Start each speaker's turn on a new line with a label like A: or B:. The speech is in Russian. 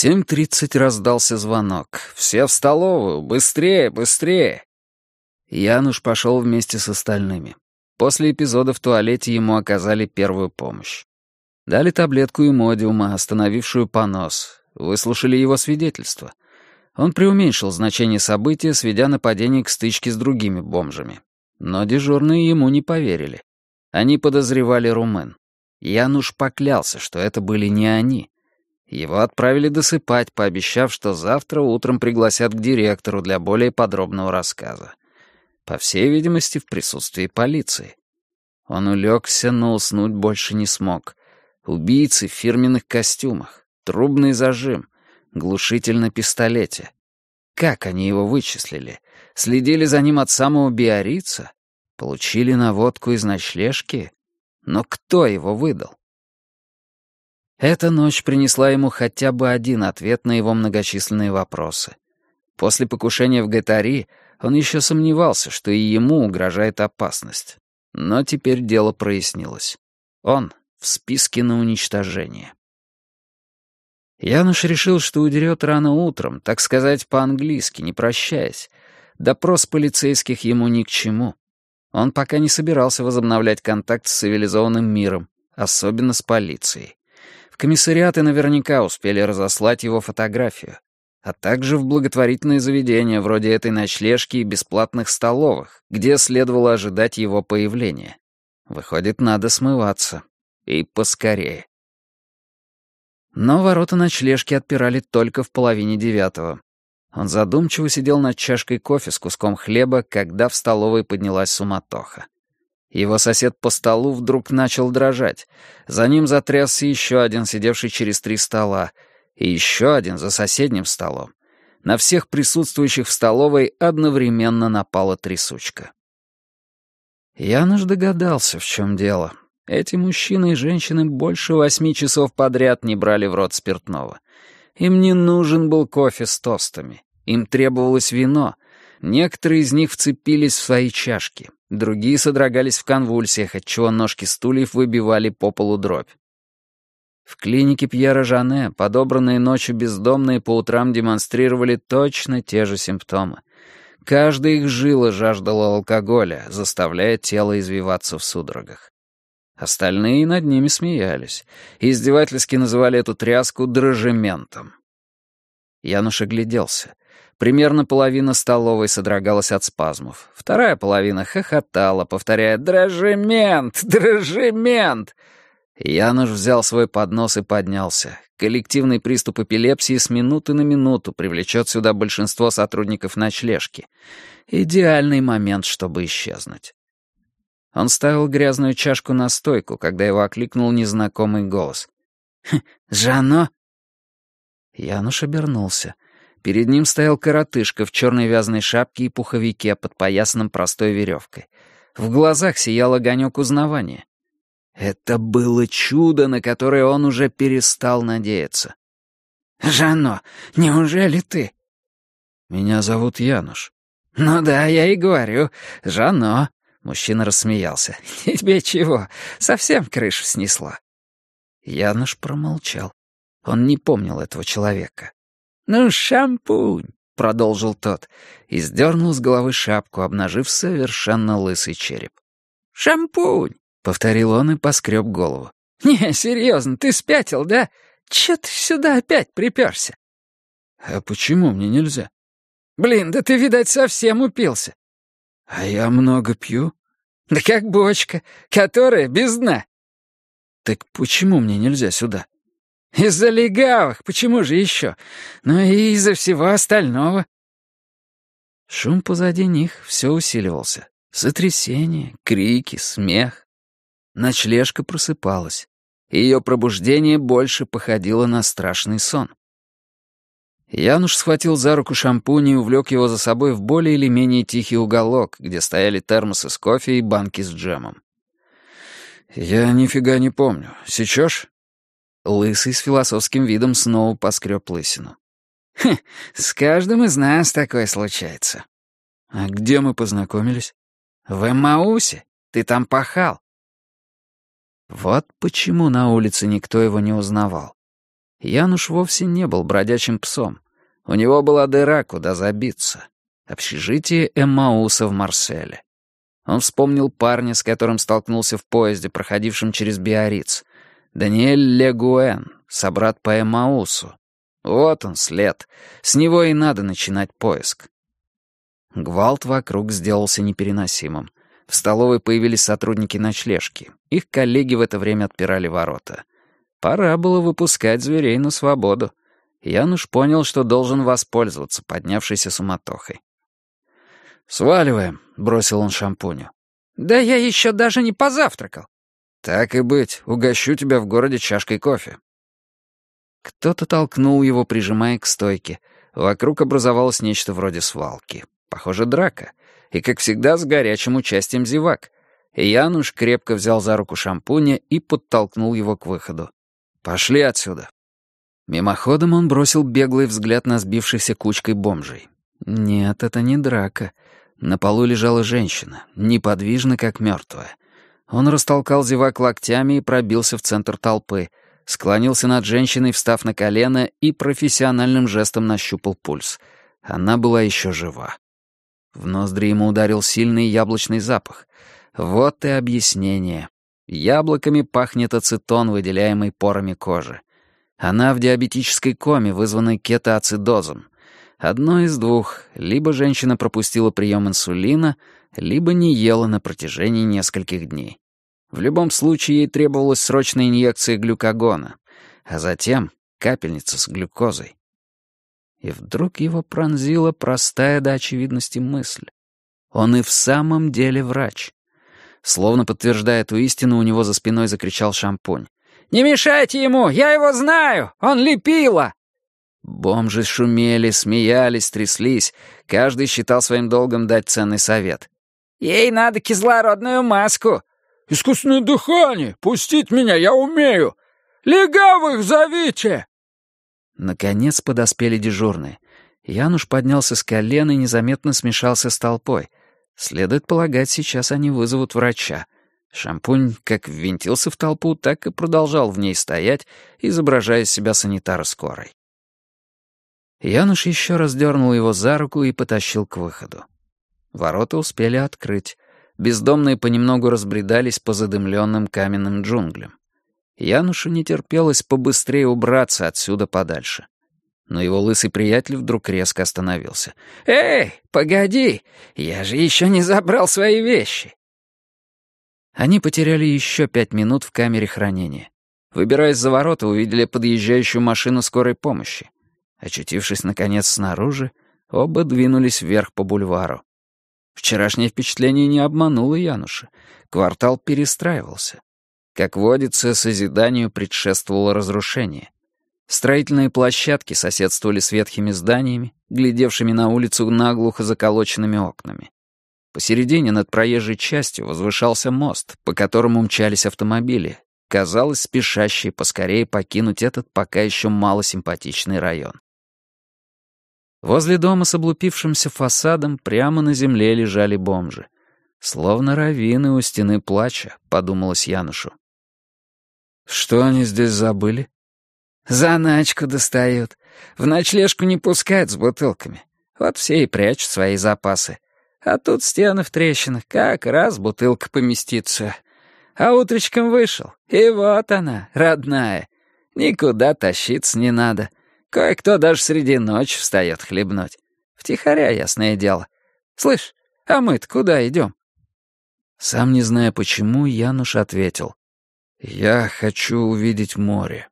A: семь тридцать раздался звонок. «Все в столовую! Быстрее, быстрее!» Януш пошел вместе с остальными. После эпизода в туалете ему оказали первую помощь. Дали таблетку имодиума, остановившую понос. Выслушали его свидетельство. Он преуменьшил значение события, сведя нападение к стычке с другими бомжами. Но дежурные ему не поверили. Они подозревали румын. Януш поклялся, что это были не они. Его отправили досыпать, пообещав, что завтра утром пригласят к директору для более подробного рассказа. По всей видимости, в присутствии полиции. Он улегся, но уснуть больше не смог. Убийцы в фирменных костюмах, трубный зажим, глушитель на пистолете. Как они его вычислили? Следили за ним от самого Биорица? Получили наводку из ночлежки? Но кто его выдал? Эта ночь принесла ему хотя бы один ответ на его многочисленные вопросы. После покушения в Гатари он еще сомневался, что и ему угрожает опасность. Но теперь дело прояснилось. Он в списке на уничтожение. Януш решил, что удерет рано утром, так сказать, по-английски, не прощаясь. Допрос полицейских ему ни к чему. Он пока не собирался возобновлять контакт с цивилизованным миром, особенно с полицией. Комиссариаты наверняка успели разослать его фотографию, а также в благотворительные заведения вроде этой ночлежки и бесплатных столовых, где следовало ожидать его появления. Выходит, надо смываться. И поскорее. Но ворота ночлежки отпирали только в половине девятого. Он задумчиво сидел над чашкой кофе с куском хлеба, когда в столовой поднялась суматоха. Его сосед по столу вдруг начал дрожать. За ним затрясся еще один, сидевший через три стола, и еще один за соседним столом. На всех присутствующих в столовой одновременно напала трясучка. Януш догадался, в чем дело. Эти мужчины и женщины больше восьми часов подряд не брали в рот спиртного. Им не нужен был кофе с тостами. Им требовалось вино. Некоторые из них вцепились в свои чашки. Другие содрогались в конвульсиях, отчего ножки стульев выбивали по полу дробь. В клинике Пьера Жане подобранные ночью бездомные по утрам демонстрировали точно те же симптомы. Каждая их жила жаждала алкоголя, заставляя тело извиваться в судорогах. Остальные над ними смеялись. Издевательски называли эту тряску дрожементом. Януш огляделся. Примерно половина столовой содрогалась от спазмов. Вторая половина хохотала, повторяя «Дрожемент! Дрожемент!» Януш взял свой поднос и поднялся. Коллективный приступ эпилепсии с минуты на минуту привлечет сюда большинство сотрудников ночлежки. Идеальный момент, чтобы исчезнуть. Он ставил грязную чашку на стойку, когда его окликнул незнакомый голос. «Хм, «Жано?» Януш обернулся. Перед ним стоял коротышка в черной вязаной шапке и пуховике, подпоясанном простой веревкой. В глазах сиял огонек узнавания. Это было чудо, на которое он уже перестал надеяться. «Жано, неужели ты?» «Меня зовут Януш». «Ну да, я и говорю. Жано. Мужчина рассмеялся. «Тебе чего? Совсем крышу снесло?» Януш промолчал. Он не помнил этого человека. «Ну, шампунь!» — продолжил тот и сдернул с головы шапку, обнажив совершенно лысый череп. «Шампунь!» — повторил он и поскреб голову. «Не, серьезно, ты спятил, да? Че ты сюда опять приперся?»
B: «А почему мне нельзя?»
A: «Блин, да ты, видать, совсем упился.
B: «А я много пью?»
A: «Да как бочка, которая без дна».
B: «Так почему мне нельзя сюда?»
A: «Из-за легавых, почему же еще? Ну и из-за всего остального».
B: Шум позади них все усиливался. Сотрясение, крики, смех. Ночлежка просыпалась. Ее пробуждение больше походило на страшный сон. Януш схватил за руку шампунь и увлек его за собой в более или менее тихий уголок, где стояли термосы с кофе и банки с джемом. «Я нифига не помню. Сечешь?» Лысый с философским видом снова поскреб лысину.
A: «Хм, с каждым из нас такое случается».
B: «А где мы познакомились?»
A: «В Эммаусе. Ты там пахал».
B: Вот почему на улице никто его не узнавал.
A: Януш вовсе не был бродячим псом. У него была дыра, куда забиться. Общежитие Эммауса в Марселе. Он вспомнил парня, с которым столкнулся в поезде, проходившем через Биарриц. Даниэль Легуэн, собрат по Эммаусу. Вот он, след. С него и надо начинать поиск. Гвалт вокруг сделался непереносимым. В столовой появились сотрудники ночлежки. Их коллеги в это время отпирали ворота. Пора было выпускать зверей на свободу. Януш понял, что должен воспользоваться поднявшейся суматохой. «Сваливаем», — бросил он шампуню.
B: «Да я еще даже не позавтракал».
A: «Так и быть, угощу тебя в городе чашкой кофе». Кто-то толкнул его, прижимая к стойке. Вокруг образовалось нечто вроде свалки. Похоже, драка. И, как всегда, с горячим участием зевак. Януш крепко взял за руку шампуня и подтолкнул его к выходу. «Пошли отсюда». Мимоходом он бросил беглый взгляд на сбившихся кучкой бомжей. Нет, это не драка. На полу лежала женщина, неподвижно, как мертвая. Он растолкал зевак локтями и пробился в центр толпы, склонился над женщиной, встав на колено, и профессиональным жестом нащупал пульс. Она была еще жива. В ноздри ему ударил сильный яблочный запах. Вот и объяснение. Яблоками пахнет ацетон, выделяемый порами кожи. Она в диабетической коме, вызванной кетоацидозом. Одно из двух. Либо женщина пропустила прием инсулина, либо не ела на протяжении нескольких дней. В любом случае ей требовалась срочная инъекция глюкагона, а затем капельница с глюкозой. И вдруг его пронзила простая до очевидности мысль. Он и в самом деле врач. Словно подтверждая эту истину, у него за спиной закричал шампунь. «Не мешайте ему! Я его знаю! Он лепила!» Бомжи шумели, смеялись, тряслись. Каждый считал своим долгом дать ценный совет. «Ей надо кислородную маску!»
C: «Искусственное дыхание! Пустить меня, я умею! Легавых зовите!»
A: Наконец подоспели дежурные. Януш поднялся с колена и незаметно смешался с толпой. Следует полагать, сейчас они вызовут врача. Шампунь как ввинтился в толпу, так и продолжал в ней стоять, изображая из себя санитара скорой. Януш еще раз дернул его за руку и потащил к выходу. Ворота успели открыть. Бездомные понемногу разбредались по задымленным каменным джунглям. Янушу не терпелось побыстрее убраться отсюда подальше. Но его лысый приятель вдруг резко остановился.
B: «Эй, погоди! Я же еще не забрал свои вещи!»
A: Они потеряли еще пять минут в камере хранения. Выбираясь за ворота, увидели подъезжающую машину скорой помощи. Очутившись, наконец, снаружи, оба двинулись вверх по бульвару. Вчерашнее впечатление не обмануло Януша. Квартал перестраивался. Как водится, созиданию предшествовало разрушение. Строительные площадки соседствовали с ветхими зданиями, глядевшими на улицу наглухо заколоченными окнами. Посередине над проезжей частью возвышался мост, по которому мчались автомобили, казалось, спешащие поскорее покинуть этот пока еще малосимпатичный район. Возле дома с облупившимся фасадом прямо на земле лежали бомжи. Словно раввины у стены плача, подумалось Янушу. Что они здесь забыли?
B: Заначку достают. В ночлежку не пускают с бутылками. Вот все и прячут свои запасы. А тут стены в трещинах, как раз бутылка поместится. А утречком вышел, и вот она, родная. Никуда тащиться не надо. Кое-кто даже среди ночи встает хлебнуть. Втихаря, ясное дело. Слышь, а мы-то куда идем?
A: Сам не зная почему, Януш ответил. «Я хочу увидеть море».